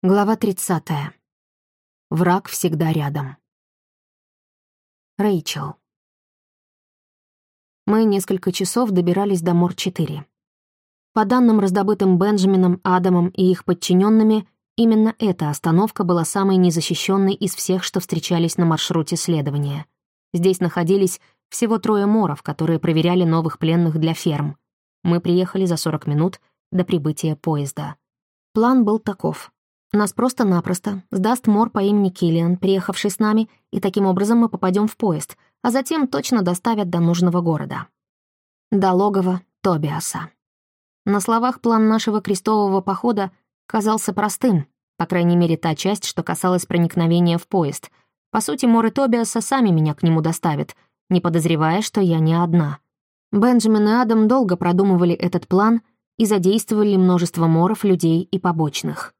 Глава 30. Враг всегда рядом. Рэйчел. Мы несколько часов добирались до Мор-4. По данным, раздобытым Бенджамином, Адамом и их подчиненными, именно эта остановка была самой незащищенной из всех, что встречались на маршруте следования. Здесь находились всего трое моров, которые проверяли новых пленных для ферм. Мы приехали за 40 минут до прибытия поезда. План был таков — нас просто-напросто сдаст Мор по имени Киллиан, приехавший с нами, и таким образом мы попадем в поезд, а затем точно доставят до нужного города. До логова Тобиаса. На словах план нашего крестового похода казался простым, по крайней мере, та часть, что касалась проникновения в поезд. По сути, Мор и Тобиаса сами меня к нему доставят, не подозревая, что я не одна. Бенджамин и Адам долго продумывали этот план и задействовали множество моров, людей и побочных.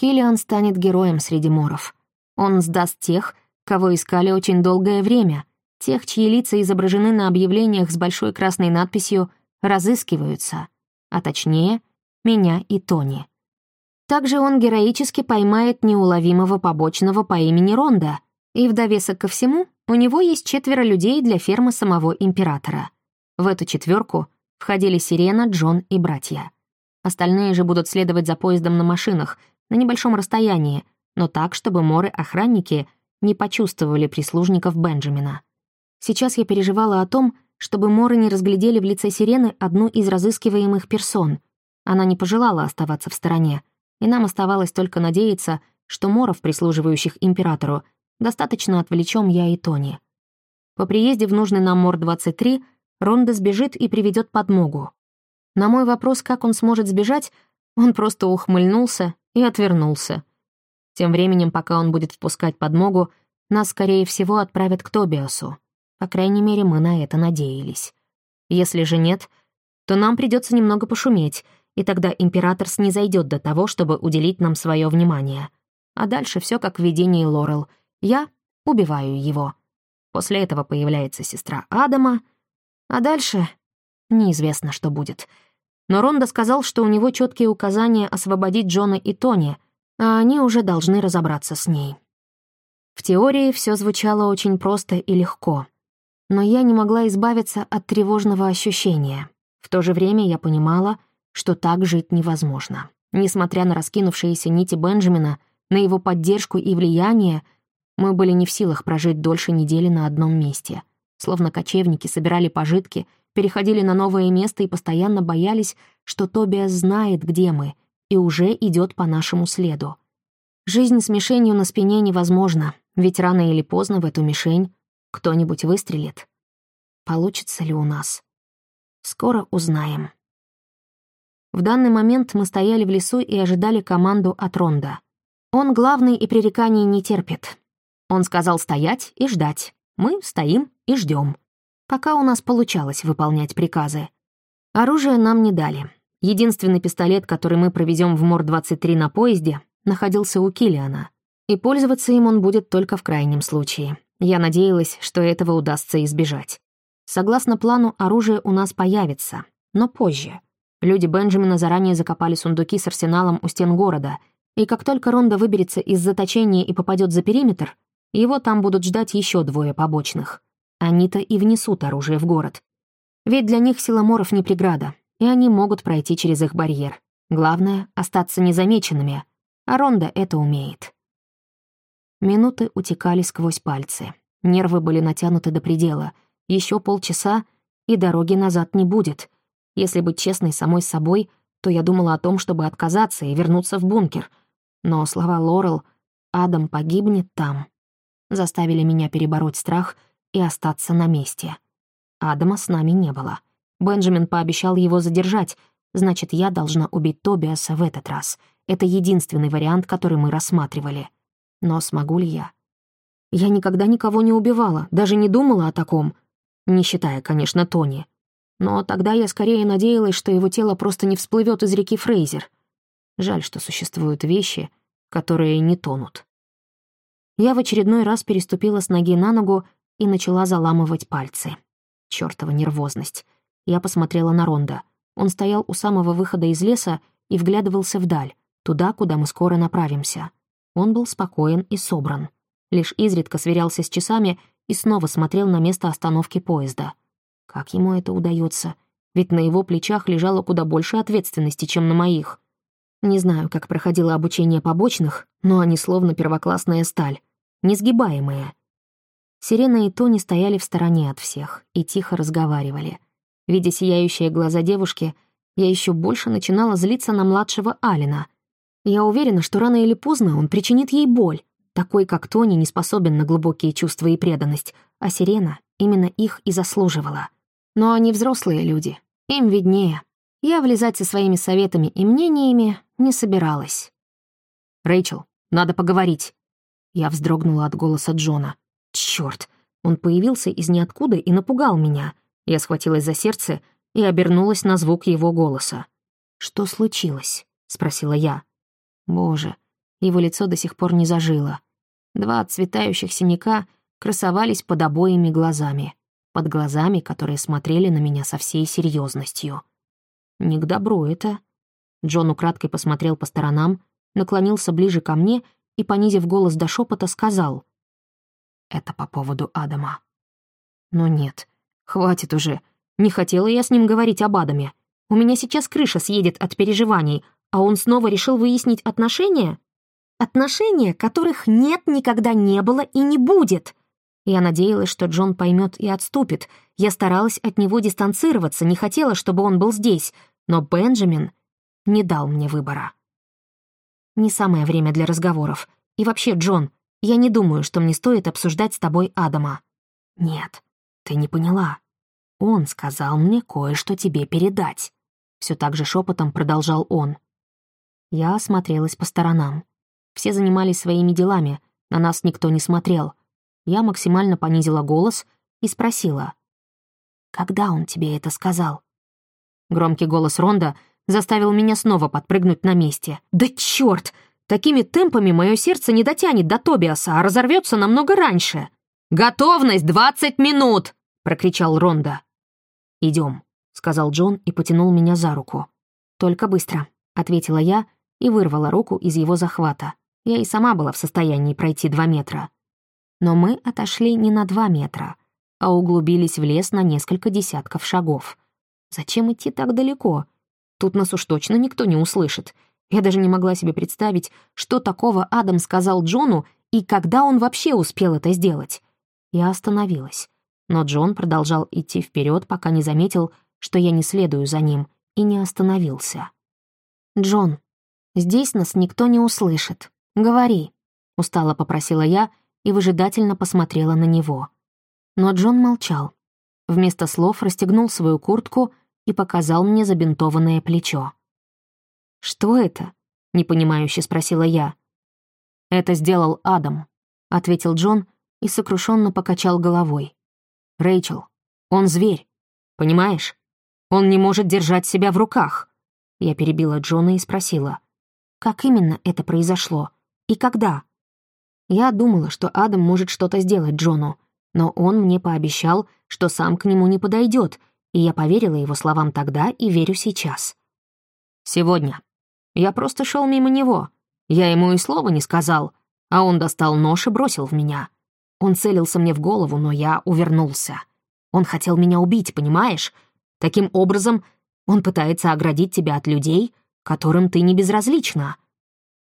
Киллиан станет героем среди моров. Он сдаст тех, кого искали очень долгое время, тех, чьи лица изображены на объявлениях с большой красной надписью «Разыскиваются», а точнее, меня и Тони. Также он героически поймает неуловимого побочного по имени Ронда, и в довесок ко всему у него есть четверо людей для фермы самого императора. В эту четверку входили Сирена, Джон и братья. Остальные же будут следовать за поездом на машинах, на небольшом расстоянии, но так, чтобы моры-охранники не почувствовали прислужников Бенджамина. Сейчас я переживала о том, чтобы моры не разглядели в лице сирены одну из разыскиваемых персон. Она не пожелала оставаться в стороне, и нам оставалось только надеяться, что моров, прислуживающих императору, достаточно отвлечем я и Тони. По приезде в нужный нам Мор-23 Ронда сбежит и приведет подмогу. На мой вопрос, как он сможет сбежать, он просто ухмыльнулся и отвернулся. Тем временем, пока он будет впускать подмогу, нас, скорее всего, отправят к Тобиасу. По крайней мере, мы на это надеялись. Если же нет, то нам придется немного пошуметь, и тогда император снизойдет до того, чтобы уделить нам свое внимание. А дальше все как в видении Лорел. Я убиваю его. После этого появляется сестра Адама, а дальше неизвестно, что будет — но Ронда сказал, что у него четкие указания освободить Джона и Тони, а они уже должны разобраться с ней. В теории все звучало очень просто и легко, но я не могла избавиться от тревожного ощущения. В то же время я понимала, что так жить невозможно. Несмотря на раскинувшиеся нити Бенджамина, на его поддержку и влияние, мы были не в силах прожить дольше недели на одном месте. Словно кочевники собирали пожитки — переходили на новое место и постоянно боялись, что Тобиас знает, где мы, и уже идет по нашему следу. Жизнь с мишенью на спине невозможна, ведь рано или поздно в эту мишень кто-нибудь выстрелит. Получится ли у нас? Скоро узнаем. В данный момент мы стояли в лесу и ожидали команду от Ронда. Он главный и пререканий не терпит. Он сказал стоять и ждать. Мы стоим и ждем пока у нас получалось выполнять приказы. Оружие нам не дали. Единственный пистолет, который мы проведем в МОР-23 на поезде, находился у Килиана, и пользоваться им он будет только в крайнем случае. Я надеялась, что этого удастся избежать. Согласно плану, оружие у нас появится, но позже. Люди Бенджамина заранее закопали сундуки с арсеналом у стен города, и как только Ронда выберется из заточения и попадет за периметр, его там будут ждать еще двое побочных — они-то и внесут оружие в город. Ведь для них силоморов не преграда, и они могут пройти через их барьер. Главное — остаться незамеченными, а Ронда это умеет. Минуты утекали сквозь пальцы. Нервы были натянуты до предела. Еще полчаса, и дороги назад не будет. Если быть честной самой собой, то я думала о том, чтобы отказаться и вернуться в бункер. Но слова Лорел «Адам погибнет там» заставили меня перебороть страх — и остаться на месте. Адама с нами не было. Бенджамин пообещал его задержать, значит, я должна убить Тобиаса в этот раз. Это единственный вариант, который мы рассматривали. Но смогу ли я? Я никогда никого не убивала, даже не думала о таком. Не считая, конечно, Тони. Но тогда я скорее надеялась, что его тело просто не всплывет из реки Фрейзер. Жаль, что существуют вещи, которые не тонут. Я в очередной раз переступила с ноги на ногу и начала заламывать пальцы. Чёртова нервозность. Я посмотрела на Ронда. Он стоял у самого выхода из леса и вглядывался вдаль. туда, куда мы скоро направимся. Он был спокоен и собран. Лишь изредка сверялся с часами и снова смотрел на место остановки поезда. Как ему это удается? Ведь на его плечах лежало куда больше ответственности, чем на моих. Не знаю, как проходило обучение побочных, но они словно первоклассная сталь, несгибаемые. Сирена и Тони стояли в стороне от всех и тихо разговаривали. Видя сияющие глаза девушки, я еще больше начинала злиться на младшего Алина. Я уверена, что рано или поздно он причинит ей боль. Такой, как Тони, не способен на глубокие чувства и преданность, а Сирена именно их и заслуживала. Но они взрослые люди, им виднее. Я влезать со своими советами и мнениями не собиралась. «Рэйчел, надо поговорить». Я вздрогнула от голоса Джона. Черт, он появился из ниоткуда и напугал меня. Я схватилась за сердце и обернулась на звук его голоса. «Что случилось?» — спросила я. Боже, его лицо до сих пор не зажило. Два отцветающих синяка красовались под обоими глазами под глазами, которые смотрели на меня со всей серьезностью. «Не к добру это». Джон украдкой посмотрел по сторонам, наклонился ближе ко мне и, понизив голос до шепота, сказал. «Это по поводу Адама». «Но нет, хватит уже. Не хотела я с ним говорить об Адаме. У меня сейчас крыша съедет от переживаний, а он снова решил выяснить отношения? Отношения, которых нет, никогда не было и не будет!» Я надеялась, что Джон поймет и отступит. Я старалась от него дистанцироваться, не хотела, чтобы он был здесь. Но Бенджамин не дал мне выбора. Не самое время для разговоров. И вообще, Джон, я не думаю, что мне стоит обсуждать с тобой Адама. Нет, ты не поняла. Он сказал мне кое-что тебе передать. Все так же шепотом продолжал он. Я осмотрелась по сторонам. Все занимались своими делами, на нас никто не смотрел — я максимально понизила голос и спросила. «Когда он тебе это сказал?» Громкий голос Ронда заставил меня снова подпрыгнуть на месте. «Да чёрт! Такими темпами мое сердце не дотянет до Тобиаса, а разорвется намного раньше!» «Готовность двадцать минут!» — прокричал Ронда. Идем, сказал Джон и потянул меня за руку. «Только быстро», — ответила я и вырвала руку из его захвата. Я и сама была в состоянии пройти два метра но мы отошли не на два метра, а углубились в лес на несколько десятков шагов. Зачем идти так далеко? Тут нас уж точно никто не услышит. Я даже не могла себе представить, что такого Адам сказал Джону и когда он вообще успел это сделать. Я остановилась, но Джон продолжал идти вперед, пока не заметил, что я не следую за ним, и не остановился. «Джон, здесь нас никто не услышит. Говори», — устало попросила я, и выжидательно посмотрела на него. Но Джон молчал. Вместо слов расстегнул свою куртку и показал мне забинтованное плечо. «Что это?» — непонимающе спросила я. «Это сделал Адам», — ответил Джон и сокрушенно покачал головой. «Рэйчел, он зверь, понимаешь? Он не может держать себя в руках». Я перебила Джона и спросила, «Как именно это произошло? И когда?» Я думала, что Адам может что-то сделать Джону, но он мне пообещал, что сам к нему не подойдет, и я поверила его словам тогда и верю сейчас. Сегодня. Я просто шел мимо него. Я ему и слова не сказал, а он достал нож и бросил в меня. Он целился мне в голову, но я увернулся. Он хотел меня убить, понимаешь? Таким образом, он пытается оградить тебя от людей, которым ты не безразлична.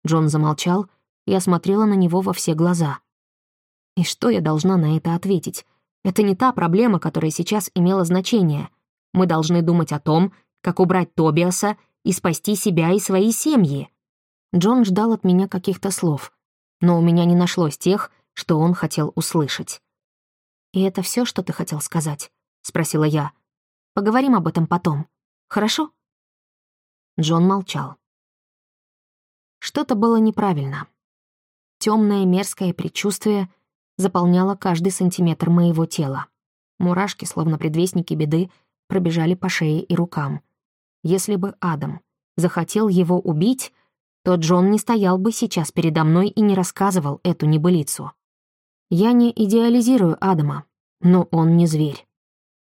Джон замолчал, я смотрела на него во все глаза. И что я должна на это ответить? Это не та проблема, которая сейчас имела значение. Мы должны думать о том, как убрать Тобиаса и спасти себя и свои семьи. Джон ждал от меня каких-то слов, но у меня не нашлось тех, что он хотел услышать. «И это все, что ты хотел сказать?» — спросила я. «Поговорим об этом потом. Хорошо?» Джон молчал. Что-то было неправильно. Темное мерзкое предчувствие заполняло каждый сантиметр моего тела. Мурашки, словно предвестники беды, пробежали по шее и рукам. Если бы Адам захотел его убить, то Джон не стоял бы сейчас передо мной и не рассказывал эту небылицу. Я не идеализирую Адама, но он не зверь.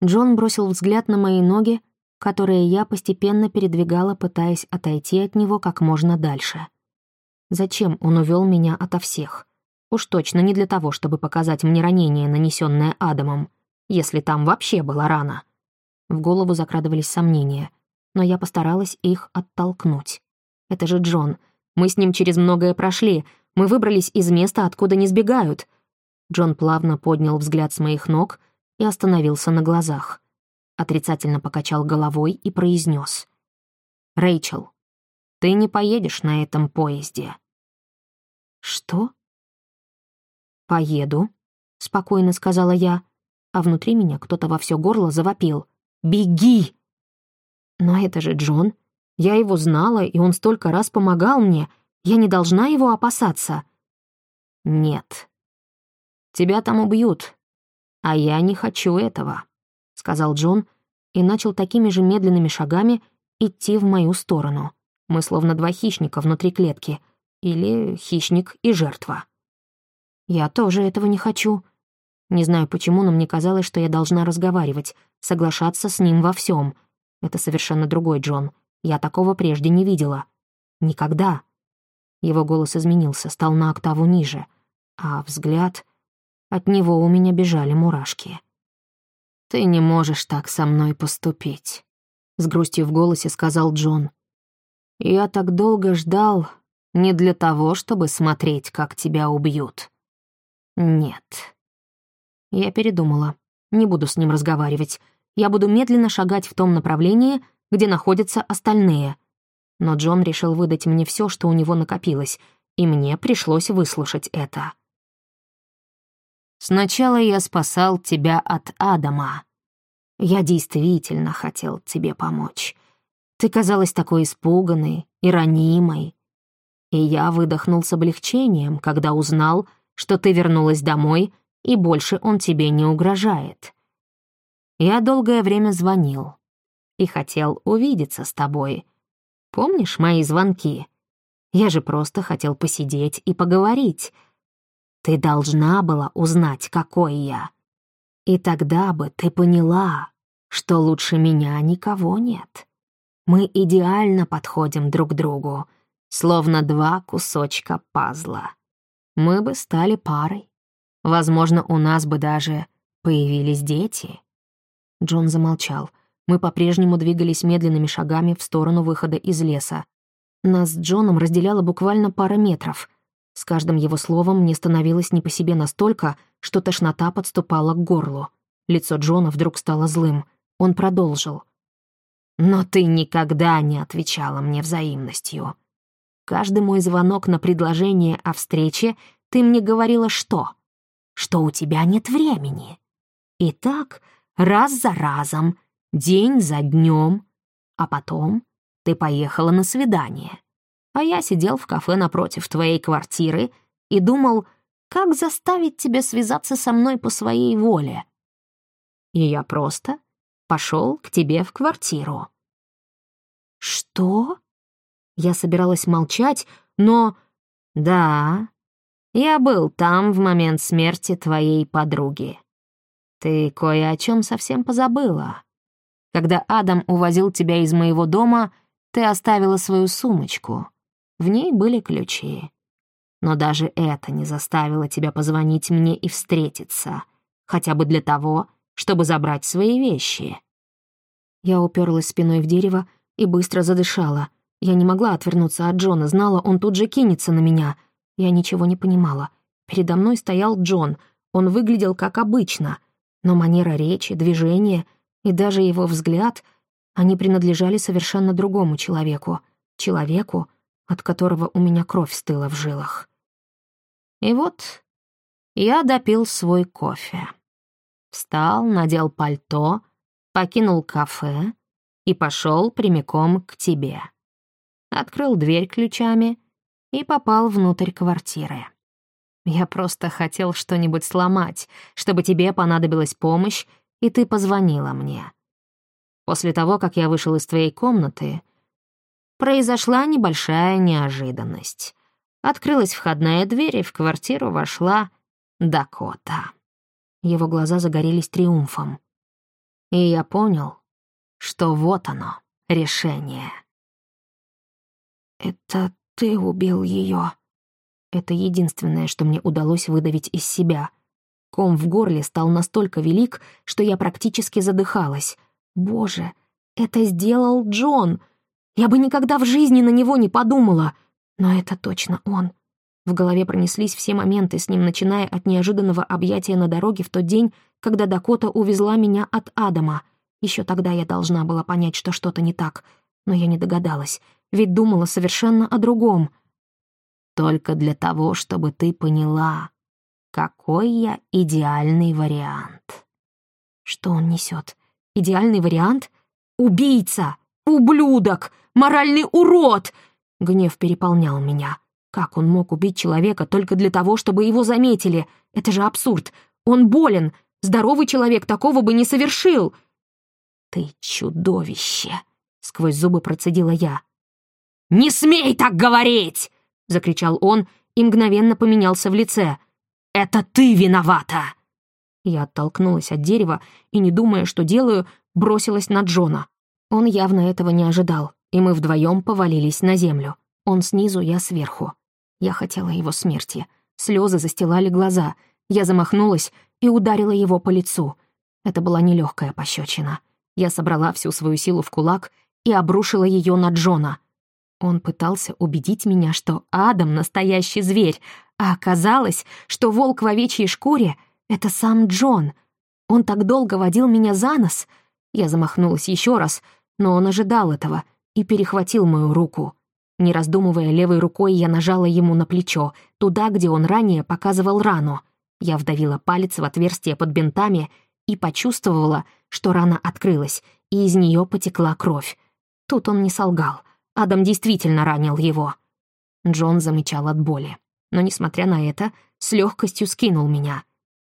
Джон бросил взгляд на мои ноги, которое я постепенно передвигала, пытаясь отойти от него как можно дальше. Зачем он увел меня ото всех? Уж точно не для того, чтобы показать мне ранение, нанесенное Адамом, если там вообще была рана. В голову закрадывались сомнения, но я постаралась их оттолкнуть. Это же Джон. Мы с ним через многое прошли. Мы выбрались из места, откуда не сбегают. Джон плавно поднял взгляд с моих ног и остановился на глазах. Отрицательно покачал головой и произнес: «Рэйчел, ты не поедешь на этом поезде». «Что?» «Поеду», — спокойно сказала я, а внутри меня кто-то во все горло завопил. «Беги!» «Но это же Джон. Я его знала, и он столько раз помогал мне. Я не должна его опасаться». «Нет. Тебя там убьют. А я не хочу этого», — сказал Джон и начал такими же медленными шагами идти в мою сторону. Мы словно два хищника внутри клетки. Или хищник и жертва. Я тоже этого не хочу. Не знаю почему, но мне казалось, что я должна разговаривать, соглашаться с ним во всем. Это совершенно другой Джон. Я такого прежде не видела. Никогда. Его голос изменился, стал на октаву ниже. А взгляд... От него у меня бежали мурашки. «Ты не можешь так со мной поступить», — с грустью в голосе сказал Джон. «Я так долго ждал не для того, чтобы смотреть, как тебя убьют. Нет. Я передумала. Не буду с ним разговаривать. Я буду медленно шагать в том направлении, где находятся остальные. Но Джон решил выдать мне все, что у него накопилось, и мне пришлось выслушать это. «Сначала я спасал тебя от Адама. Я действительно хотел тебе помочь. Ты казалась такой испуганной и ранимой. И я выдохнул с облегчением, когда узнал, что ты вернулась домой, и больше он тебе не угрожает. Я долгое время звонил и хотел увидеться с тобой. Помнишь мои звонки? Я же просто хотел посидеть и поговорить. Ты должна была узнать, какой я. И тогда бы ты поняла, что лучше меня никого нет. Мы идеально подходим друг другу, словно два кусочка пазла мы бы стали парой. Возможно, у нас бы даже появились дети. Джон замолчал. Мы по-прежнему двигались медленными шагами в сторону выхода из леса. Нас с Джоном разделяло буквально пара метров. С каждым его словом мне становилось не по себе настолько, что тошнота подступала к горлу. Лицо Джона вдруг стало злым. Он продолжил. «Но ты никогда не отвечала мне взаимностью. Каждый мой звонок на предложение о встрече ты мне говорила что? Что у тебя нет времени. И так раз за разом, день за днем. А потом ты поехала на свидание. А я сидел в кафе напротив твоей квартиры и думал, как заставить тебя связаться со мной по своей воле. И я просто пошел к тебе в квартиру. «Что?» Я собиралась молчать, но... Да, я был там в момент смерти твоей подруги. Ты кое о чем совсем позабыла. Когда Адам увозил тебя из моего дома, ты оставила свою сумочку. В ней были ключи. Но даже это не заставило тебя позвонить мне и встретиться, хотя бы для того, чтобы забрать свои вещи. Я уперлась спиной в дерево и быстро задышала. Я не могла отвернуться от Джона, знала, он тут же кинется на меня. Я ничего не понимала. Передо мной стоял Джон. Он выглядел как обычно, но манера речи, движения и даже его взгляд, они принадлежали совершенно другому человеку. Человеку, от которого у меня кровь стыла в жилах. И вот я допил свой кофе. Встал, надел пальто, покинул кафе и пошел прямиком к тебе открыл дверь ключами и попал внутрь квартиры. Я просто хотел что-нибудь сломать, чтобы тебе понадобилась помощь, и ты позвонила мне. После того, как я вышел из твоей комнаты, произошла небольшая неожиданность. Открылась входная дверь, и в квартиру вошла Дакота. Его глаза загорелись триумфом. И я понял, что вот оно, решение. «Это ты убил ее. Это единственное, что мне удалось выдавить из себя. Ком в горле стал настолько велик, что я практически задыхалась. Боже, это сделал Джон! Я бы никогда в жизни на него не подумала. Но это точно он. В голове пронеслись все моменты с ним, начиная от неожиданного объятия на дороге в тот день, когда Дакота увезла меня от Адама. Еще тогда я должна была понять, что что-то не так, но я не догадалась, ведь думала совершенно о другом. Только для того, чтобы ты поняла, какой я идеальный вариант. Что он несет? Идеальный вариант? Убийца! Ублюдок! Моральный урод! Гнев переполнял меня. Как он мог убить человека только для того, чтобы его заметили? Это же абсурд. Он болен. Здоровый человек такого бы не совершил. «Ты чудовище!» — сквозь зубы процедила я. «Не смей так говорить!» — закричал он и мгновенно поменялся в лице. «Это ты виновата!» Я оттолкнулась от дерева и, не думая, что делаю, бросилась на Джона. Он явно этого не ожидал, и мы вдвоем повалились на землю. Он снизу, я сверху. Я хотела его смерти. Слезы застилали глаза. Я замахнулась и ударила его по лицу. Это была нелегкая пощечина. Я собрала всю свою силу в кулак и обрушила ее на Джона. Он пытался убедить меня, что Адам — настоящий зверь, а оказалось, что волк в овечьей шкуре — это сам Джон. Он так долго водил меня за нос. Я замахнулась еще раз, но он ожидал этого и перехватил мою руку. Не раздумывая левой рукой, я нажала ему на плечо, туда, где он ранее показывал рану. Я вдавила палец в отверстие под бинтами и почувствовала, что рана открылась, и из нее потекла кровь. Тут он не солгал. Адам действительно ранил его. Джон замечал от боли. Но, несмотря на это, с легкостью скинул меня.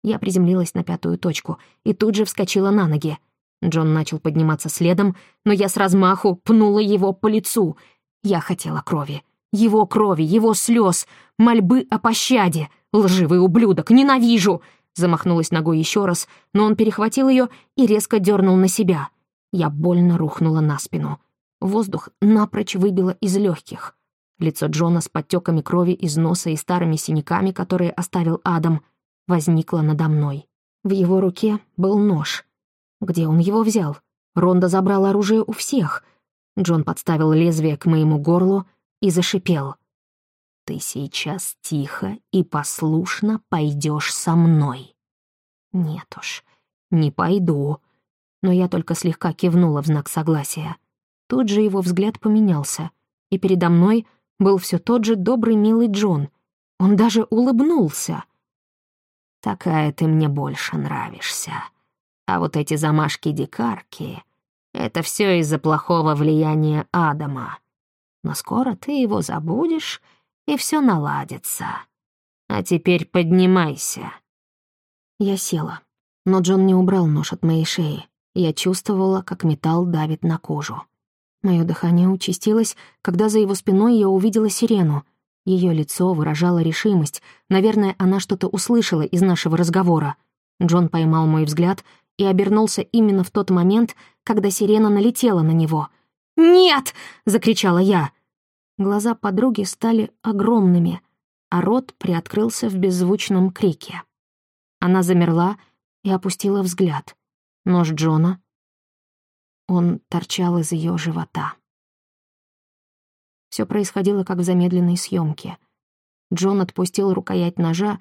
Я приземлилась на пятую точку и тут же вскочила на ноги. Джон начал подниматься следом, но я с размаху пнула его по лицу — я хотела крови. Его крови, его слез, мольбы о пощаде. Лживый ублюдок, ненавижу! Замахнулась ногой еще раз, но он перехватил ее и резко дернул на себя. Я больно рухнула на спину. Воздух напрочь выбило из легких. Лицо Джона с подтеками крови из носа и старыми синяками, которые оставил Адам, возникло надо мной. В его руке был нож. Где он его взял? Ронда забрал оружие у всех. Джон подставил лезвие к моему горлу и зашипел. «Ты сейчас тихо и послушно пойдешь со мной». «Нет уж, не пойду». Но я только слегка кивнула в знак согласия. Тут же его взгляд поменялся, и передо мной был все тот же добрый милый Джон. Он даже улыбнулся. «Такая ты мне больше нравишься. А вот эти замашки-дикарки...» Это все из-за плохого влияния Адама. Но скоро ты его забудешь, и все наладится. А теперь поднимайся». Я села, но Джон не убрал нож от моей шеи. Я чувствовала, как металл давит на кожу. Мое дыхание участилось, когда за его спиной я увидела сирену. Ее лицо выражало решимость. Наверное, она что-то услышала из нашего разговора. Джон поймал мой взгляд и обернулся именно в тот момент, когда сирена налетела на него. «Нет!» — закричала я. Глаза подруги стали огромными, а рот приоткрылся в беззвучном крике. Она замерла и опустила взгляд. Нож Джона. Он торчал из ее живота. Все происходило как в замедленной съемке. Джон отпустил рукоять ножа,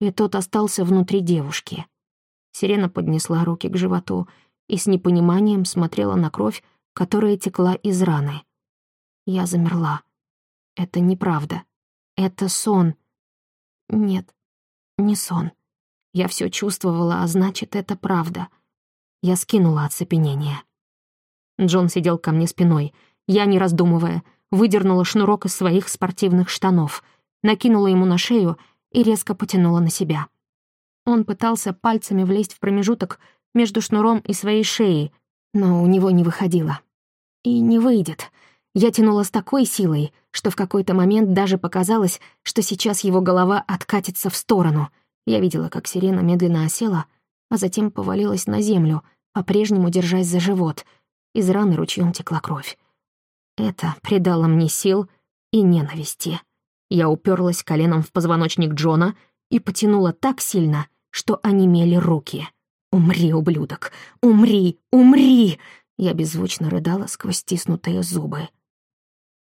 и тот остался внутри девушки. Сирена поднесла руки к животу и с непониманием смотрела на кровь, которая текла из раны. Я замерла. Это неправда. Это сон. Нет, не сон. Я все чувствовала, а значит, это правда. Я скинула оцепенение. Джон сидел ко мне спиной. Я, не раздумывая, выдернула шнурок из своих спортивных штанов, накинула ему на шею и резко потянула на себя. Он пытался пальцами влезть в промежуток между шнуром и своей шеей, но у него не выходило. И не выйдет. Я тянула с такой силой, что в какой-то момент даже показалось, что сейчас его голова откатится в сторону. Я видела, как сирена медленно осела, а затем повалилась на землю, по-прежнему держась за живот. Из раны ручьем текла кровь. Это придало мне сил и ненависти. Я уперлась коленом в позвоночник Джона и потянула так сильно, что онемели руки. «Умри, ублюдок! Умри! Умри!» Я беззвучно рыдала сквозь стиснутые зубы.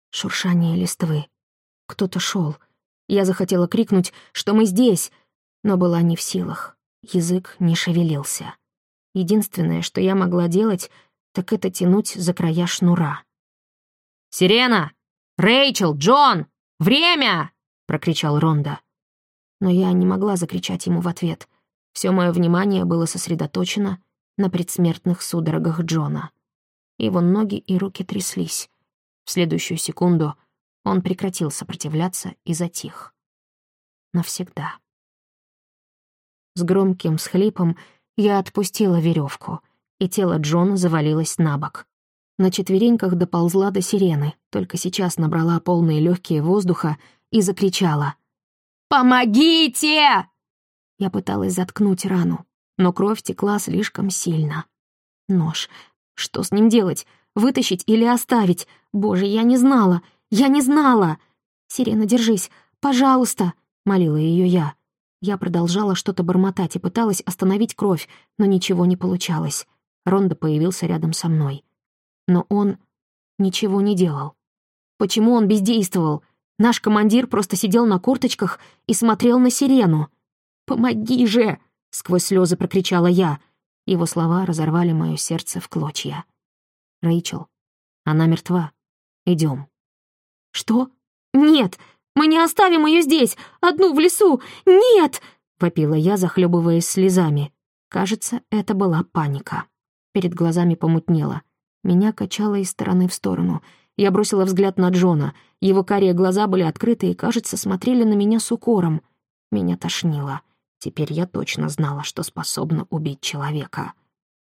Шуршание листвы. Кто-то шел. Я захотела крикнуть, что мы здесь, но была не в силах. Язык не шевелился. Единственное, что я могла делать, так это тянуть за края шнура. «Сирена! Рэйчел! Джон! Время!» — прокричал Ронда. Но я не могла закричать ему в ответ. Все мое внимание было сосредоточено на предсмертных судорогах Джона. Его ноги и руки тряслись. В следующую секунду он прекратил сопротивляться и затих. Навсегда. С громким схлипом я отпустила веревку, и тело Джона завалилось на бок. На четвереньках доползла до сирены, только сейчас набрала полные легкие воздуха и закричала. «Помогите!» Я пыталась заткнуть рану, но кровь текла слишком сильно. Нож. Что с ним делать? Вытащить или оставить? Боже, я не знала! Я не знала! «Сирена, держись! Пожалуйста!» — молила ее я. Я продолжала что-то бормотать и пыталась остановить кровь, но ничего не получалось. Ронда появился рядом со мной. Но он ничего не делал. Почему он бездействовал? Наш командир просто сидел на корточках и смотрел на сирену. «Помоги же!» — сквозь слезы прокричала я. Его слова разорвали мое сердце в клочья. «Рэйчел, она мертва. Идем. «Что? Нет! Мы не оставим ее здесь, одну в лесу! Нет!» — вопила я, захлебываясь слезами. Кажется, это была паника. Перед глазами помутнело. Меня качало из стороны в сторону. Я бросила взгляд на Джона. Его карие глаза были открыты и, кажется, смотрели на меня с укором. Меня тошнило. Теперь я точно знала, что способна убить человека.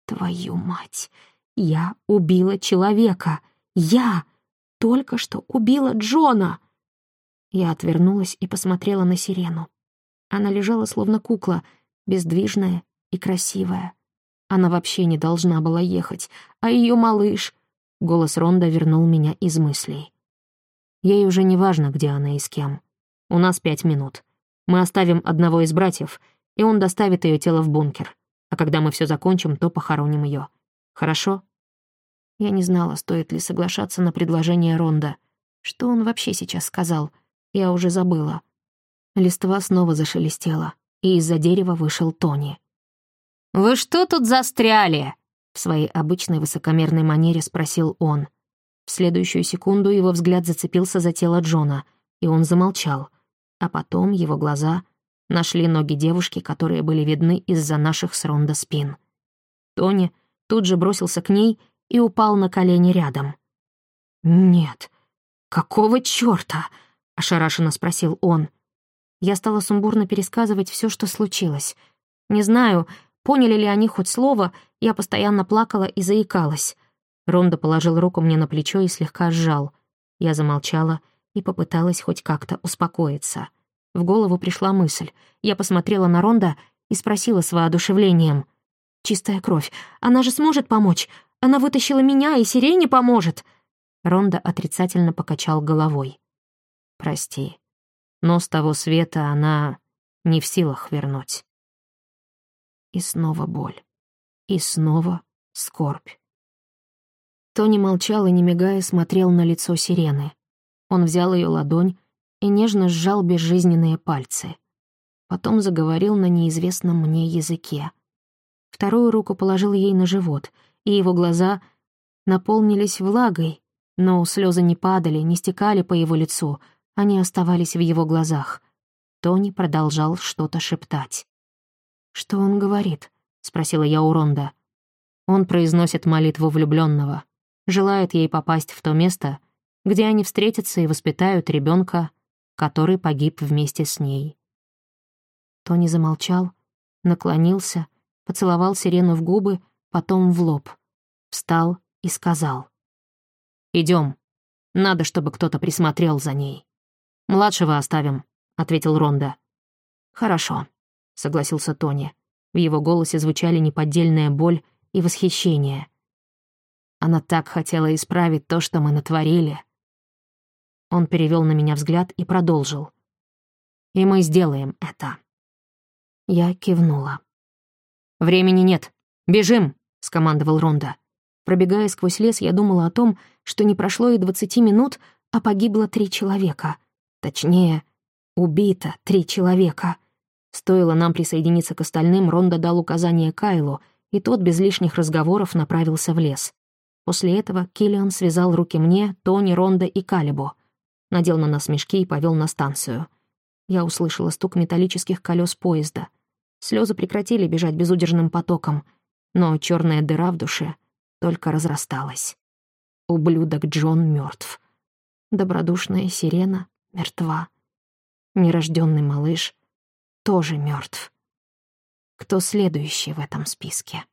Твою мать! Я убила человека! Я! Только что убила Джона! Я отвернулась и посмотрела на сирену. Она лежала словно кукла, бездвижная и красивая. Она вообще не должна была ехать, а ее малыш... Голос Ронда вернул меня из мыслей. Ей уже не важно, где она и с кем. У нас пять минут. Мы оставим одного из братьев, и он доставит ее тело в бункер. А когда мы все закончим, то похороним ее. Хорошо? Я не знала, стоит ли соглашаться на предложение Ронда. Что он вообще сейчас сказал — я уже забыла. Листва снова зашелестела, и из-за дерева вышел Тони. «Вы что тут застряли?» В своей обычной высокомерной манере спросил он. В следующую секунду его взгляд зацепился за тело Джона, и он замолчал. А потом его глаза нашли ноги девушки, которые были видны из-за наших с Ронда спин. Тони тут же бросился к ней и упал на колени рядом. «Нет, какого чёрта?» — ошарашенно спросил он. Я стала сумбурно пересказывать все, что случилось. Не знаю, поняли ли они хоть слово, я постоянно плакала и заикалась. Ронда положил руку мне на плечо и слегка сжал. Я замолчала и попыталась хоть как-то успокоиться. В голову пришла мысль. Я посмотрела на Ронда и спросила с воодушевлением. «Чистая кровь. Она же сможет помочь. Она вытащила меня, и Сирене поможет». Ронда отрицательно покачал головой. Прости, но с того света она не в силах вернуть. И снова боль. И снова скорбь. Тони молчал и, не мигая, смотрел на лицо сирены. Он взял ее ладонь и нежно сжал безжизненные пальцы. Потом заговорил на неизвестном мне языке. Вторую руку положил ей на живот, и его глаза наполнились влагой, но слезы не падали, не стекали по его лицу — они оставались в его глазах. Тони продолжал что-то шептать. «Что он говорит?» — спросила я у Ронда. Он произносит молитву влюбленного, желает ей попасть в то место, где они встретятся и воспитают ребенка, который погиб вместе с ней. Тони замолчал, наклонился, поцеловал сирену в губы, потом в лоб, встал и сказал. «Идем. Надо, чтобы кто-то присмотрел за ней». «Младшего оставим», — ответил Ронда. «Хорошо», — согласился Тони. В его голосе звучали неподдельная боль и восхищение. Она так хотела исправить то, что мы натворили. Он перевел на меня взгляд и продолжил. И мы сделаем это. Я кивнула. «Времени нет. Бежим!» — скомандовал Ронда. Пробегая сквозь лес, я думала о том, что не прошло и двадцати минут, а погибло три человека. Точнее, убито три человека. Стоило нам присоединиться к остальным, Ронда дал указание Кайлу, и тот без лишних разговоров направился в лес. После этого Киллиан связал руки мне, Тони, Ронда и Калибу. Надел на нас мешки и повел на станцию. Я услышала стук металлических колес поезда. Слезы прекратили бежать безудержным потоком, но черная дыра в душе только разрасталась. Ублюдок Джон мертв. Добродушная сирена мертва. Нерожденный малыш тоже мертв. Кто следующий в этом списке?